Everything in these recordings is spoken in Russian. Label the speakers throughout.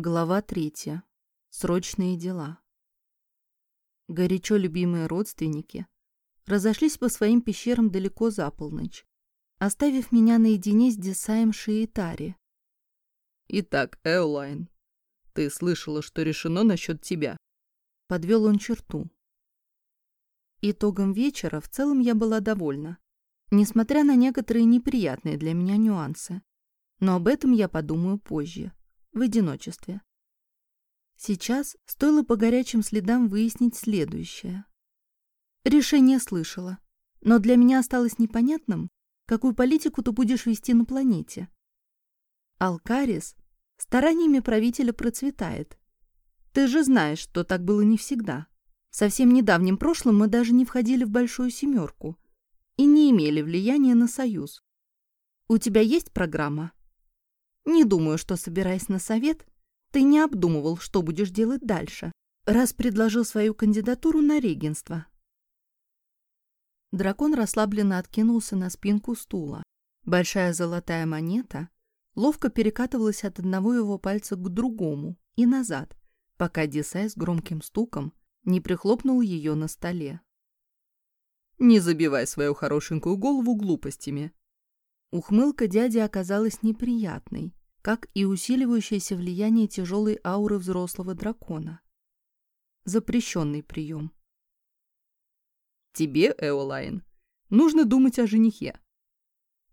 Speaker 1: Глава третья. Срочные дела. Горячо любимые родственники разошлись по своим пещерам далеко за полночь, оставив меня наедине с Десаем Шиитари.
Speaker 2: «Итак, Эолайн, ты слышала, что решено насчет тебя?»
Speaker 1: Подвел он черту. Итогом вечера в целом я была довольна, несмотря на некоторые неприятные для меня нюансы. Но об этом я подумаю позже, в одиночестве. Сейчас стоило по горячим следам выяснить следующее. Решение слышала, но для меня осталось непонятным, какую политику ты будешь вести на планете. Алкарис стараниями правителя процветает. Ты же знаешь, что так было не всегда. В совсем недавнем прошлом мы даже не входили в большую семерку и не имели влияния на союз. У тебя есть программа? Не думаю, что, собираясь на совет, ты не обдумывал, что будешь делать дальше, раз предложил свою кандидатуру на регенство. Дракон расслабленно откинулся на спинку стула. Большая золотая монета ловко перекатывалась от одного его пальца к другому и назад, пока Десай с громким стуком не прихлопнул ее на столе.
Speaker 2: «Не забивай свою хорошенькую голову глупостями».
Speaker 1: Ухмылка дяди оказалась неприятной, как и усиливающееся влияние тяжелой ауры взрослого дракона. Запрещенный прием.
Speaker 2: Тебе, Эолайн, нужно думать о женихе.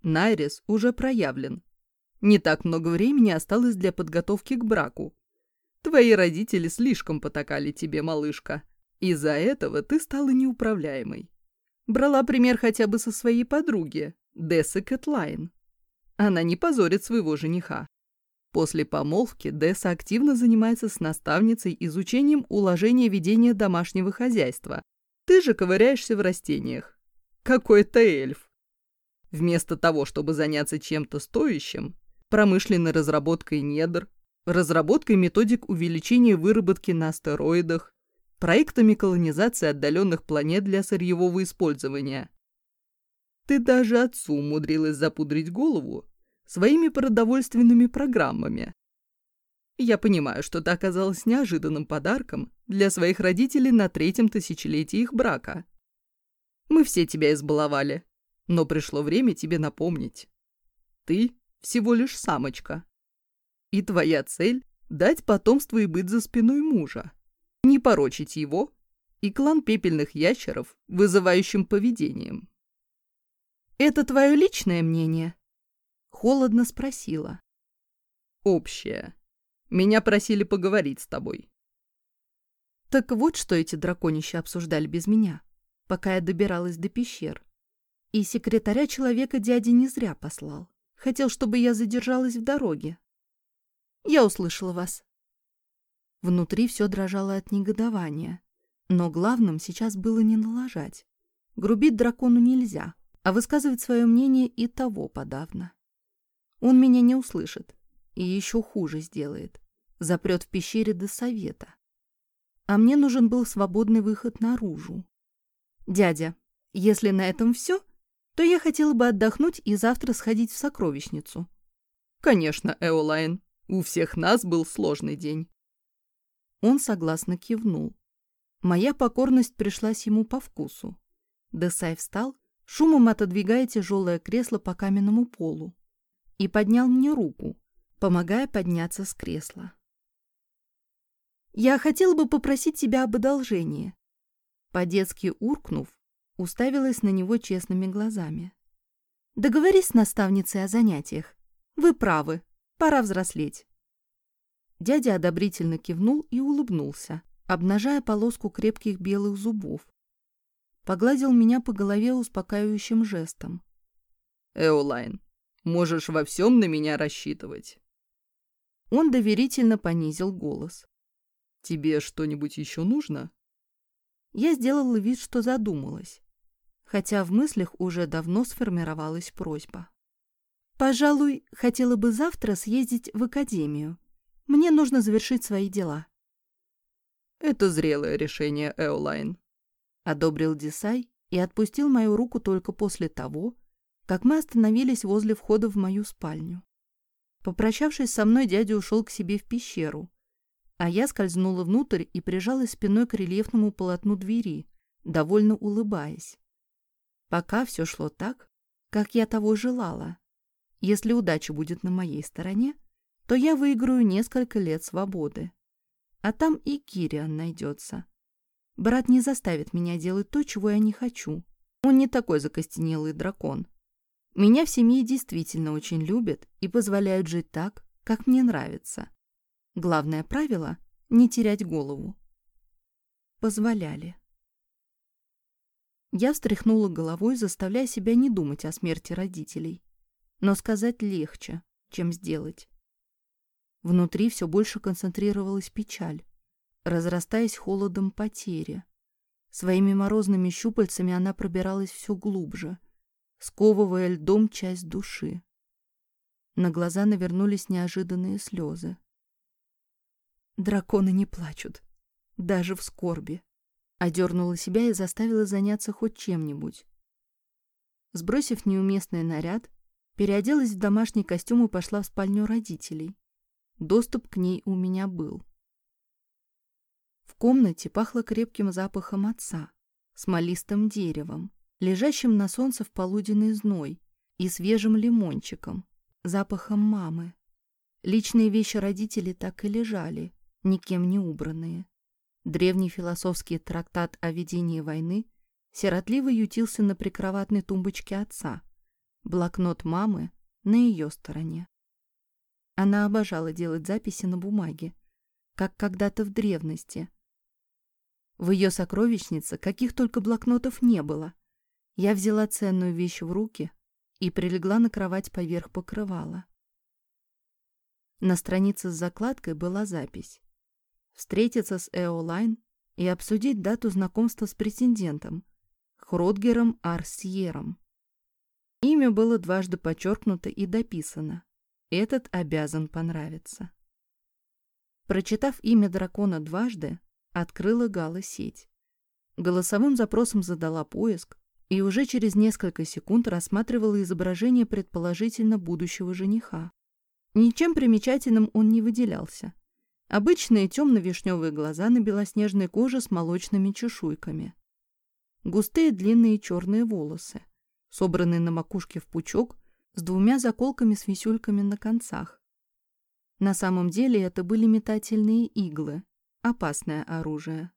Speaker 2: Найрис уже проявлен. Не так много времени осталось для подготовки к браку. Твои родители слишком потакали тебе, малышка. Из-за этого ты стала неуправляемой. Брала пример хотя бы со своей подруги, Дессы Кэтлайн. Она не позорит своего жениха. После помолвки Десса активно занимается с наставницей изучением уложения ведения домашнего хозяйства. Ты же ковыряешься в растениях. Какой-то эльф. Вместо того, чтобы заняться чем-то стоящим, промышленной разработкой недр, разработкой методик увеличения выработки на астероидах, проектами колонизации отдаленных планет для сырьевого использования. Ты даже отцу умудрилась запудрить голову своими продовольственными программами. Я понимаю, что это оказалось неожиданным подарком для своих родителей на третьем тысячелетии их брака. Мы все тебя избаловали, но пришло время тебе напомнить. Ты всего лишь самочка. И твоя цель — дать потомство и быть за спиной мужа. Не порочить его и клан пепельных ящеров вызывающим поведением.
Speaker 1: Это твое личное мнение? Холодно спросила.
Speaker 2: Общее. Меня просили поговорить с тобой.
Speaker 1: Так вот, что эти драконища обсуждали без меня, пока я добиралась до пещер. И секретаря человека дяди не зря послал. Хотел, чтобы я задержалась в дороге. Я услышала вас. Внутри все дрожало от негодования. Но главным сейчас было не налажать. Грубить дракону нельзя, а высказывать свое мнение и того подавно. Он меня не услышит и еще хуже сделает. Запрет в пещере до совета. А мне нужен был свободный выход наружу. Дядя, если на этом все, то я хотела бы отдохнуть и завтра сходить в сокровищницу.
Speaker 2: Конечно, Эолайн, у всех нас был сложный день.
Speaker 1: Он согласно кивнул. Моя покорность пришлась ему по вкусу. Десай встал, шумом отодвигая тяжелое кресло по каменному полу и поднял мне руку, помогая подняться с кресла. «Я хотела бы попросить тебя об одолжении». По-детски уркнув, уставилась на него честными глазами. «Договорись с наставницей о занятиях. Вы правы, пора взрослеть». Дядя одобрительно кивнул и улыбнулся, обнажая полоску крепких белых зубов. Погладил меня по голове успокаивающим жестом.
Speaker 2: «Эолайн, Можешь во всем на меня рассчитывать».
Speaker 1: Он доверительно понизил голос.
Speaker 2: «Тебе что-нибудь еще нужно?»
Speaker 1: Я сделала вид, что задумалась, хотя в мыслях уже давно сформировалась просьба. «Пожалуй, хотела бы завтра съездить в академию. Мне нужно завершить свои дела».
Speaker 2: «Это зрелое решение, Эолайн», —
Speaker 1: одобрил Десай и отпустил мою руку только после того, как мы остановились возле входа в мою спальню. Попрощавшись со мной, дядя ушел к себе в пещеру, А я скользнула внутрь и прижалась спиной к рельефному полотну двери, довольно улыбаясь. Пока все шло так, как я того желала. Если удача будет на моей стороне, то я выиграю несколько лет свободы. А там и Кириан найдется. Брат не заставит меня делать то, чего я не хочу. Он не такой закостенелый дракон. Меня в семье действительно очень любят и позволяют жить так, как мне нравится. Главное правило — не терять голову. Позволяли. Я встряхнула головой, заставляя себя не думать о смерти родителей. Но сказать легче, чем сделать. Внутри все больше концентрировалась печаль, разрастаясь холодом потери. Своими морозными щупальцами она пробиралась все глубже, сковывая льдом часть души. На глаза навернулись неожиданные слезы. Драконы не плачут, даже в скорби. Одернула себя и заставила заняться хоть чем-нибудь. Сбросив неуместный наряд, переоделась в домашний костюм и пошла в спальню родителей. Доступ к ней у меня был. В комнате пахло крепким запахом отца, смолистым деревом, лежащим на солнце в полуденный зной и свежим лимончиком, запахом мамы. Личные вещи родителей так и лежали, никем не убранные. Древний философский трактат о ведении войны сиротливо ютился на прикроватной тумбочке отца, блокнот мамы на ее стороне. Она обожала делать записи на бумаге, как когда-то в древности. В ее сокровищнице каких только блокнотов не было. Я взяла ценную вещь в руки и прилегла на кровать поверх покрывала. На странице с закладкой была запись встретиться с Эолайн и обсудить дату знакомства с претендентом, Хродгером Арсьером. Имя было дважды подчеркнуто и дописано. Этот обязан понравиться. Прочитав имя дракона дважды, открыла Гала сеть. Голосовым запросом задала поиск и уже через несколько секунд рассматривала изображение предположительно будущего жениха. Ничем примечательным он не выделялся. Обычные темно-вишневые глаза на белоснежной коже с молочными чешуйками. Густые длинные черные волосы, собранные на макушке в пучок с двумя заколками с висюльками на концах. На самом деле это были метательные иглы, опасное оружие.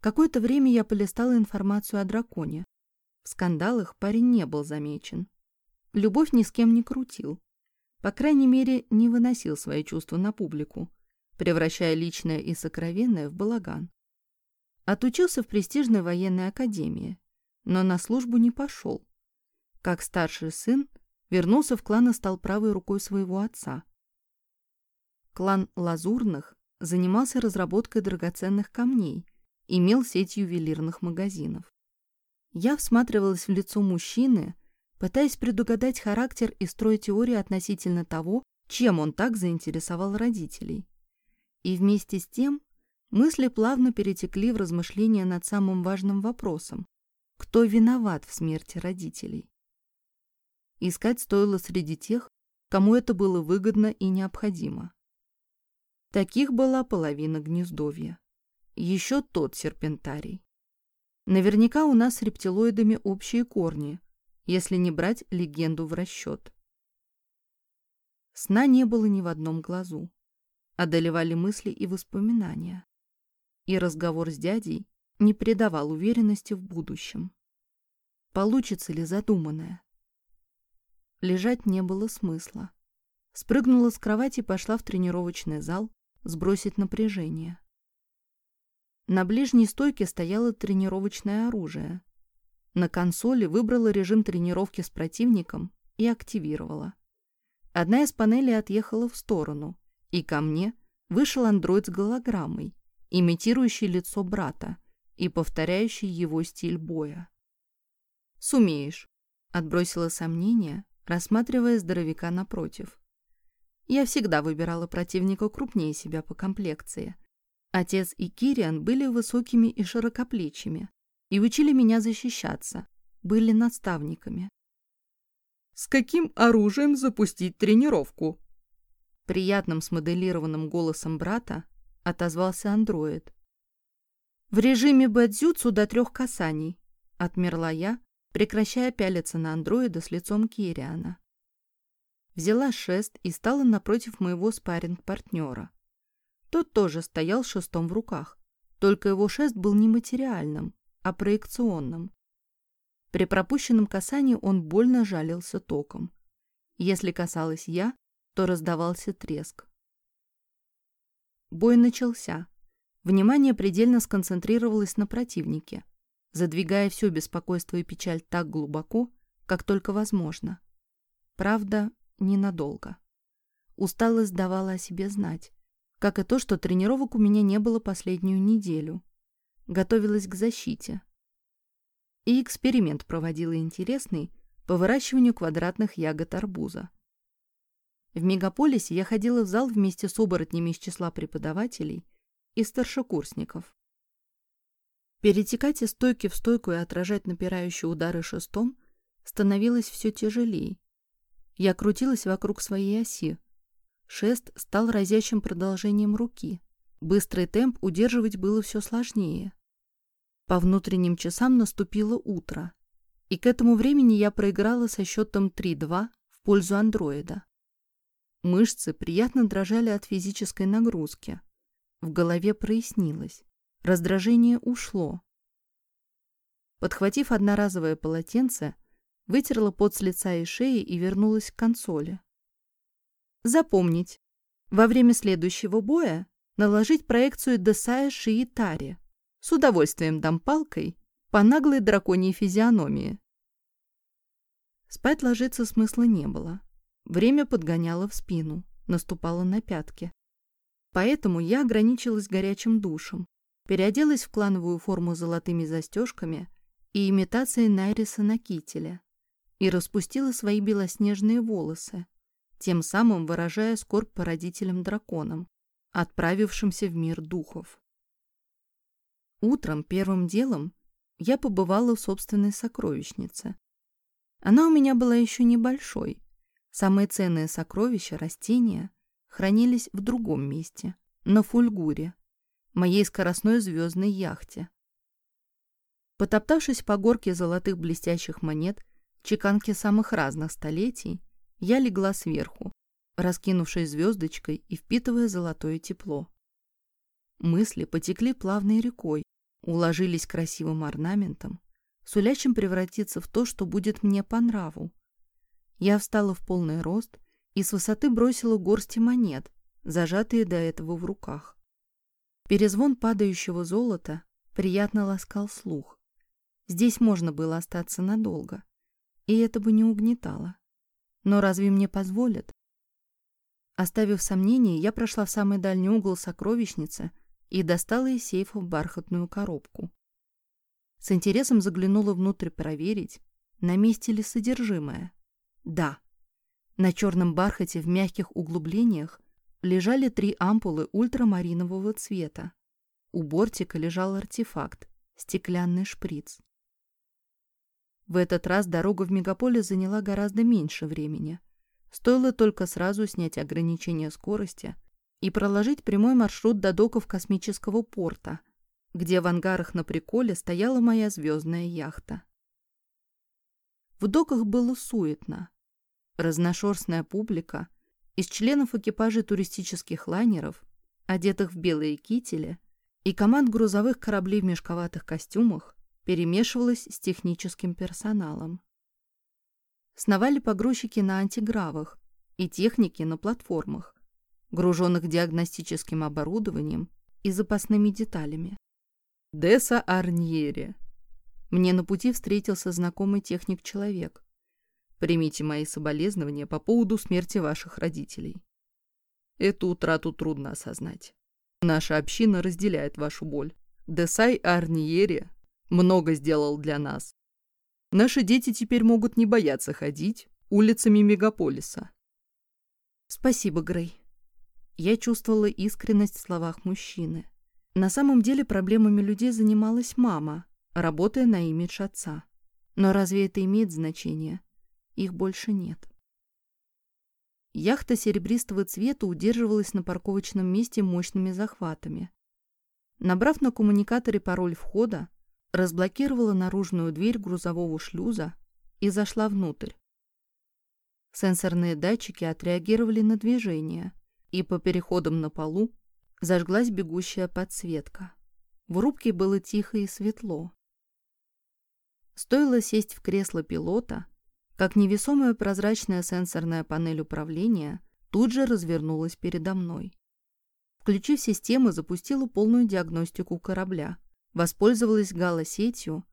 Speaker 1: Какое-то время я полистала информацию о драконе. В скандалах парень не был замечен. Любовь ни с кем не крутил. По крайней мере, не выносил свои чувства на публику, превращая личное и сокровенное в балаган. Отучился в престижной военной академии, но на службу не пошел. Как старший сын, вернулся в клан и стал правой рукой своего отца. Клан Лазурных занимался разработкой драгоценных камней, имел сеть ювелирных магазинов. Я всматривалась в лицо мужчины, пытаясь предугадать характер и строить теории относительно того, чем он так заинтересовал родителей. И вместе с тем мысли плавно перетекли в размышления над самым важным вопросом – кто виноват в смерти родителей? Искать стоило среди тех, кому это было выгодно и необходимо. Таких была половина гнездовья. Еще тот серпентарий. Наверняка у нас с рептилоидами общие корни – если не брать легенду в расчет. Сна не было ни в одном глазу. Одолевали мысли и воспоминания. И разговор с дядей не придавал уверенности в будущем. Получится ли задуманное? Лежать не было смысла. Спрыгнула с кровати и пошла в тренировочный зал сбросить напряжение. На ближней стойке стояло тренировочное оружие, на консоли выбрала режим тренировки с противником и активировала. Одна из панелей отъехала в сторону, и ко мне вышел андроид с голограммой, имитирующий лицо брата и повторяющий его стиль боя. «Сумеешь», — отбросила сомнения, рассматривая здоровяка напротив. Я всегда выбирала противника крупнее себя по комплекции. Отец и Кириан были высокими и широкоплечими, и учили меня защищаться, были наставниками.
Speaker 2: «С каким оружием запустить тренировку?»
Speaker 1: Приятным смоделированным голосом брата отозвался андроид. «В режиме бэдзюцу до трех касаний», — отмерла я, прекращая пялиться на андроида с лицом Кириана. Взяла шест и стала напротив моего спарринг-партнера. Тот тоже стоял шестом в руках, только его шест был не материальным, а проекционным. При пропущенном касании он больно жалился током. Если касалась я, то раздавался треск. Бой начался. Внимание предельно сконцентрировалось на противнике, задвигая все беспокойство и печаль так глубоко, как только возможно. Правда, ненадолго. Усталость давала о себе знать, как и то, что тренировок у меня не было последнюю неделю. Готовилась к защите. И эксперимент проводила интересный по выращиванию квадратных ягод арбуза. В мегаполисе я ходила в зал вместе с оборотнями из числа преподавателей и старшекурсников. Перетекать из стойки в стойку и отражать напирающие удары шестом становилось все тяжелее. Я крутилась вокруг своей оси. Шест стал разящим продолжением руки. Быстрый темп удерживать было все сложнее. По внутренним часам наступило утро, и к этому времени я проиграла со счетом 3-2 в пользу андроида. Мышцы приятно дрожали от физической нагрузки. В голове прояснилось. Раздражение ушло. Подхватив одноразовое полотенце, вытерла пот с лица и шеи и вернулась к консоли. Запомнить. Во время следующего боя наложить проекцию Десая Шиитари. С удовольствием дам палкой по наглой драконьей физиономии. Спать ложиться смысла не было. Время подгоняло в спину, наступало на пятки. Поэтому я ограничилась горячим душем, переоделась в клановую форму с золотыми застежками и имитацией Найриса на кителе и распустила свои белоснежные волосы, тем самым выражая скорбь по родителям-драконам, отправившимся в мир духов. Утром первым делом я побывала в собственной сокровищнице. Она у меня была еще небольшой, Самые ценные сокровища, растения, хранились в другом месте, на Фульгуре, моей скоростной звездной яхте. Потоптавшись по горке золотых блестящих монет, чеканки самых разных столетий, я легла сверху, раскинувшись звездочкой и впитывая золотое тепло. Мысли потекли плавной рекой, уложились красивым орнаментом, сулящим превратиться в то, что будет мне по нраву, я встала в полный рост и с высоты бросила горсти монет, зажатые до этого в руках. Перезвон падающего золота приятно ласкал слух. Здесь можно было остаться надолго, и это бы не угнетало. Но разве мне позволят? Оставив сомнения, я прошла в самый дальний угол сокровищницы и достала из сейфа бархатную коробку. С интересом заглянула внутрь проверить, на месте ли содержимое. Да. На черном бархате в мягких углублениях лежали три ампулы ультрамаринового цвета. У бортика лежал артефакт – стеклянный шприц. В этот раз дорога в мегаполис заняла гораздо меньше времени. Стоило только сразу снять ограничение скорости и проложить прямой маршрут до доков космического порта, где в ангарах на приколе стояла моя звездная яхта. В доках было суетно. Разношерстная публика из членов экипажей туристических лайнеров, одетых в белые кители, и команд грузовых кораблей в мешковатых костюмах перемешивалась с техническим персоналом. Сновали погрузчики на антигравах и техники на платформах, груженных диагностическим оборудованием и запасными деталями. Деса Арньери. Мне на пути встретился знакомый техник-человек, Примите мои соболезнования по поводу смерти ваших родителей. Эту утрату трудно осознать. Наша община разделяет вашу боль. Десай Арниери много сделал для нас. Наши дети теперь могут не бояться ходить улицами мегаполиса. Спасибо, Грей. Я чувствовала искренность в словах мужчины. На самом деле проблемами людей занималась мама, работая на имидж отца. Но разве это имеет значение? Их больше нет. Яхта серебристого цвета удерживалась на парковочном месте мощными захватами. Набрав на коммуникаторе пароль входа, разблокировала наружную дверь грузового шлюза и зашла внутрь. Сенсорные датчики отреагировали на движение, и по переходам на полу зажглась бегущая подсветка. В рубке было тихо и светло. Стоило сесть в кресло пилота, как невесомая прозрачная сенсорная панель управления тут же развернулась передо мной. Включив систему, запустила полную диагностику корабля, воспользовалась галосетью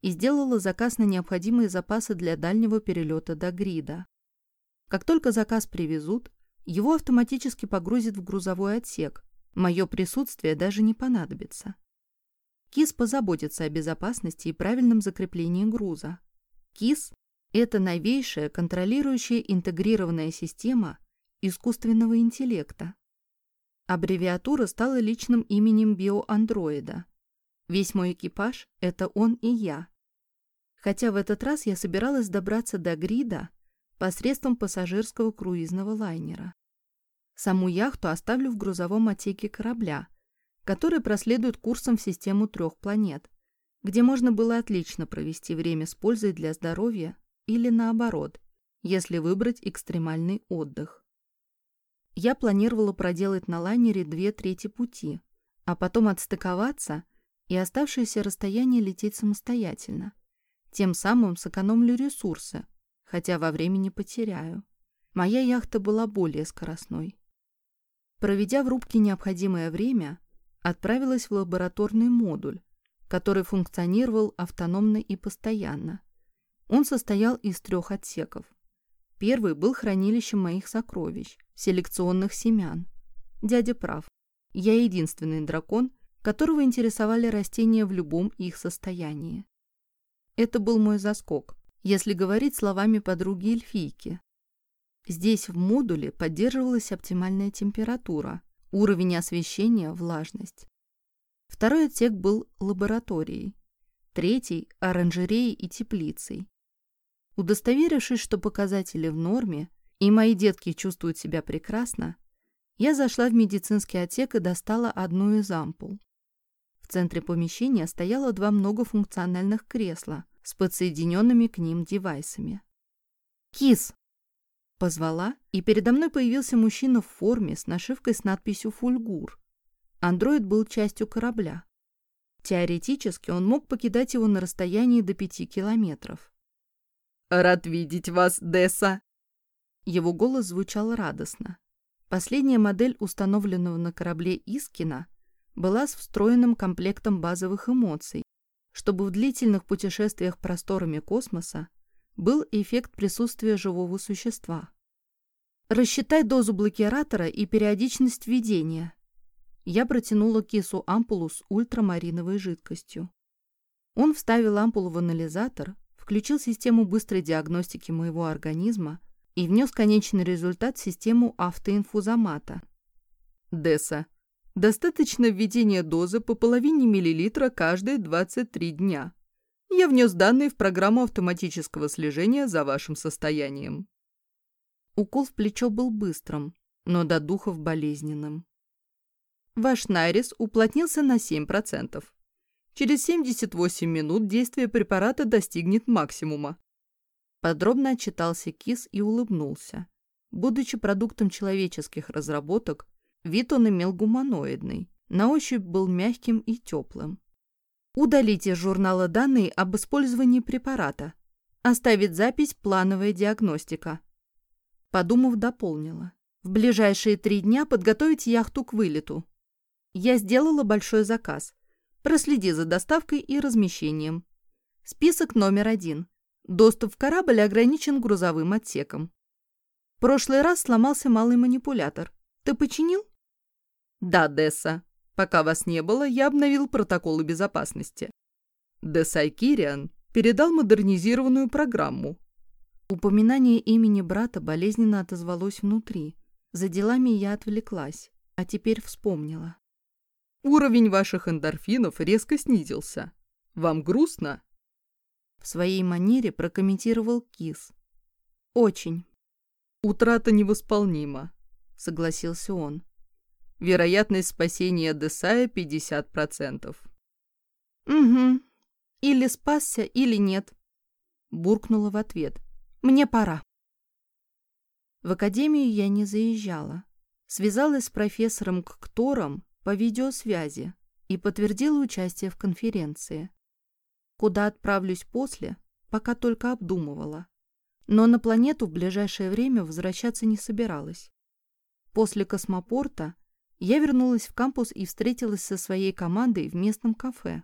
Speaker 1: и сделала заказ на необходимые запасы для дальнего перелета до грида. Как только заказ привезут, его автоматически погрузят в грузовой отсек. Мое присутствие даже не понадобится. КИС позаботится о безопасности и правильном закреплении груза. КИС – это новейшая контролирующая интегрированная система искусственного интеллекта. Аббревиатура стала личным именем биоандроида. Весь мой экипаж – это он и я. Хотя в этот раз я собиралась добраться до Грида посредством пассажирского круизного лайнера. Саму яхту оставлю в грузовом отсеке корабля, который проследует курсом в систему трех планет, где можно было отлично провести время с пользой для здоровья или наоборот, если выбрать экстремальный отдых. Я планировала проделать на лайнере две трети пути, а потом отстыковаться и оставшееся расстояние лететь самостоятельно. Тем самым сэкономлю ресурсы, хотя во времени потеряю. Моя яхта была более скоростной. Проведя в рубке необходимое время, отправилась в лабораторный модуль, который функционировал автономно и постоянно. Он состоял из трех отсеков. Первый был хранилищем моих сокровищ, селекционных семян. Дядя прав. Я единственный дракон, которого интересовали растения в любом их состоянии. Это был мой заскок, если говорить словами подруги эльфийки. Здесь в модуле поддерживалась оптимальная температура, уровень освещения, влажность. Второй отсек был лабораторией, третий – оранжереей и теплицей. Удостоверившись, что показатели в норме, и мои детки чувствуют себя прекрасно, я зашла в медицинский отсек и достала одну из ампул. В центре помещения стояло два многофункциональных кресла – с подсоединенными к ним девайсами. «Кис!» Позвала, и передо мной появился мужчина в форме с нашивкой с надписью «Фульгур». Андроид был частью корабля. Теоретически он мог покидать его на расстоянии до пяти километров.
Speaker 2: «Рад видеть вас, Десса!»
Speaker 1: Его голос звучал радостно. Последняя модель установленного на корабле Искина была с встроенным комплектом базовых эмоций, чтобы в длительных путешествиях просторами космоса был эффект присутствия живого существа. Рассчитай дозу блокиратора и периодичность введения. Я протянула кису ампулу с ультрамариновой жидкостью. Он вставил ампулу в анализатор, включил систему быстрой диагностики моего организма и внес конечный результат в систему автоинфузомата.
Speaker 2: Десса, Достаточно введения дозы по половине миллилитра каждые 23 дня. Я внес данные в программу автоматического слежения за вашим состоянием.
Speaker 1: Укол в плечо был быстрым, но до духов болезненным.
Speaker 2: Ваш найрис уплотнился на 7%. Через 78 минут действие препарата достигнет максимума.
Speaker 1: Подробно отчитался Кис и улыбнулся. Будучи продуктом человеческих разработок, Вид он имел гуманоидный, на ощупь был мягким и теплым. Удалите из журнала данные об использовании препарата. Оставить запись «Плановая диагностика». Подумав, дополнила. В ближайшие три дня подготовить яхту к вылету. Я сделала большой заказ. Проследи за доставкой и размещением. Список номер один. Доступ в корабль ограничен грузовым отсеком. В прошлый раз сломался малый манипулятор. Ты починил?
Speaker 2: Да, Десса. Пока вас не было, я обновил протоколы безопасности. Десай Кириан передал модернизированную программу.
Speaker 1: Упоминание имени брата болезненно отозвалось внутри. За делами я отвлеклась, а теперь вспомнила.
Speaker 2: Уровень ваших эндорфинов резко снизился. Вам грустно?
Speaker 1: В своей манере прокомментировал Кис. Очень.
Speaker 2: Утрата невосполнима, согласился он. Вероятность спасения Десая 50%.
Speaker 1: Угу. Или спасся, или нет. Буркнула в ответ. Мне пора. В академию я не заезжала. Связалась с профессором Ктором по видеосвязи и подтвердила участие в конференции. Куда отправлюсь после, пока только обдумывала. Но на планету в ближайшее время возвращаться не собиралась. После космопорта я вернулась в кампус и встретилась со своей командой в местном кафе.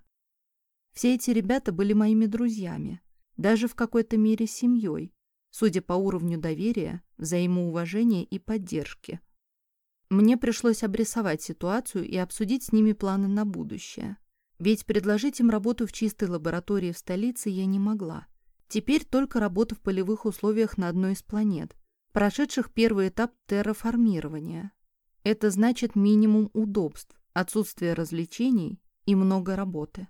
Speaker 1: Все эти ребята были моими друзьями, даже в какой-то мере семьей, судя по уровню доверия, взаимоуважения и поддержки. Мне пришлось обрисовать ситуацию и обсудить с ними планы на будущее. Ведь предложить им работу в чистой лаборатории в столице я не могла. Теперь только работа в полевых условиях на одной из планет, прошедших первый этап терраформирования. Это значит минимум удобств, отсутствие развлечений и много работы.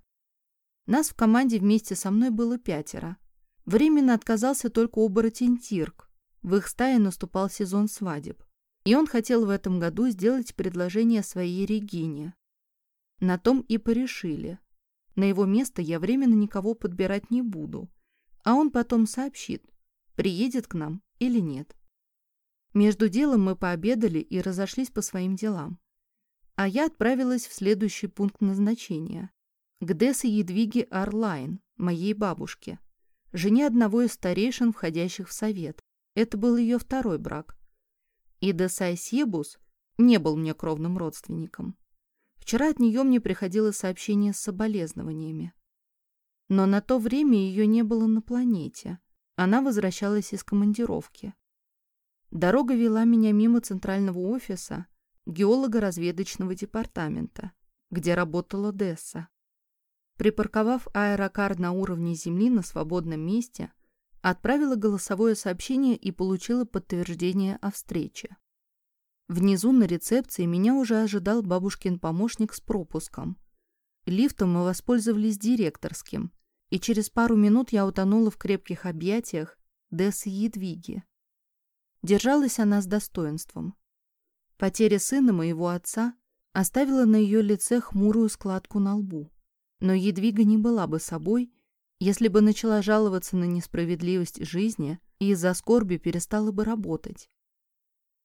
Speaker 1: Нас в команде вместе со мной было пятеро. Временно отказался только оборотень Тирк. В их стае наступал сезон свадеб. И он хотел в этом году сделать предложение своей Регине. На том и порешили. На его место я временно никого подбирать не буду. А он потом сообщит, приедет к нам или нет. Между делом мы пообедали и разошлись по своим делам. А я отправилась в следующий пункт назначения. К Дессе Едвиге Арлайн, моей бабушке, жене одного из старейшин, входящих в совет. Это был ее второй брак. И Десай Себус не был мне кровным родственником. Вчера от нее мне приходило сообщение с соболезнованиями. Но на то время ее не было на планете. Она возвращалась из командировки. Дорога вела меня мимо центрального офиса геолого-разведочного департамента, где работала Десса. Припарковав аэрокар на уровне земли на свободном месте, отправила голосовое сообщение и получила подтверждение о встрече. Внизу на рецепции меня уже ожидал бабушкин помощник с пропуском. Лифтом мы воспользовались директорским, и через пару минут я утонула в крепких объятиях Дессы Едвиги. Держалась она с достоинством. Потеря сына моего отца оставила на ее лице хмурую складку на лбу. Но Едвига не была бы собой, если бы начала жаловаться на несправедливость жизни и из-за скорби перестала бы работать.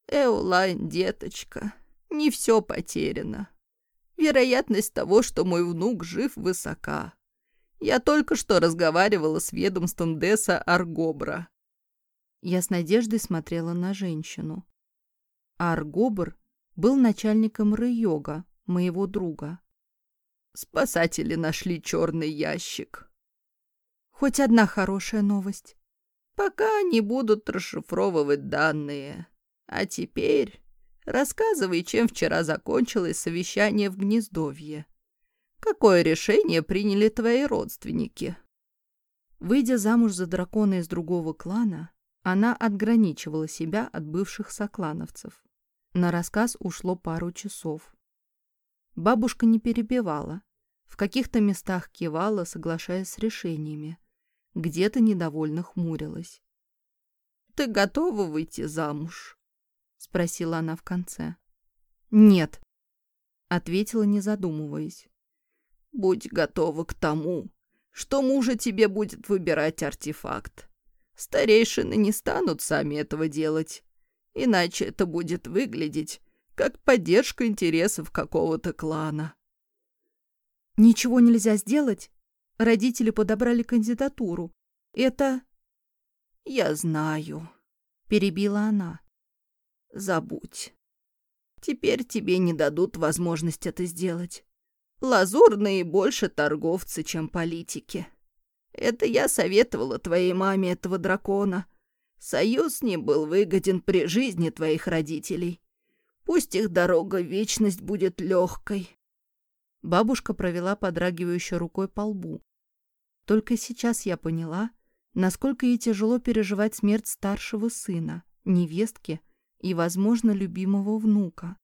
Speaker 3: «Эулайн, деточка, не все потеряно. Вероятность того, что мой внук жив, высока. Я только что разговаривала с ведомством Деса Аргобра.
Speaker 1: Я с надеждой смотрела на женщину. Аргобр был начальником Райога, моего друга.
Speaker 3: Спасатели нашли черный ящик.
Speaker 1: Хоть одна хорошая новость.
Speaker 3: Пока не будут расшифровывать данные. А теперь рассказывай, чем вчера закончилось совещание в Гнездовье. Какое решение приняли твои родственники?
Speaker 1: Выйдя замуж за дракона из другого клана, она отграничивала себя от бывших соклановцев. На рассказ ушло пару часов. Бабушка не перебивала. В каких-то местах кивала, соглашаясь с решениями. Где-то недовольно хмурилась.
Speaker 3: «Ты готова выйти замуж?»
Speaker 1: — спросила она в конце. «Нет», — ответила, не задумываясь.
Speaker 3: «Будь готова к тому, что мужа тебе будет выбирать артефакт. Старейшины не станут сами этого делать, иначе это будет выглядеть как поддержка интересов какого-то клана.
Speaker 1: Ничего нельзя сделать? Родители подобрали кандидатуру. Это...
Speaker 3: Я знаю,
Speaker 1: перебила она.
Speaker 3: Забудь. Теперь тебе не дадут возможность это сделать. Лазурные больше торговцы, чем политики. Это я советовала твоей маме этого дракона. Союз ним был выгоден при жизни твоих родителей. Пусть их дорога в вечность будет легкой.
Speaker 1: Бабушка провела подрагивающей рукой по лбу. Только сейчас я поняла, насколько ей тяжело переживать смерть старшего сына, невестки и, возможно, любимого внука.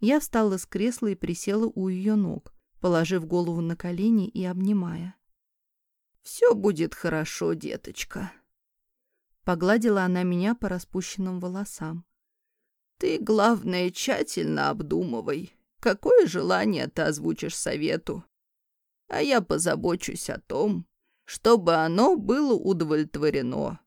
Speaker 1: Я встала с кресла и присела у ее ног, положив голову на колени и обнимая.
Speaker 3: Все будет хорошо, деточка.
Speaker 1: Погладила она меня по распущенным волосам.
Speaker 3: «Ты, главное, тщательно обдумывай, какое желание ты озвучишь совету. А я позабочусь о том, чтобы оно было удовлетворено.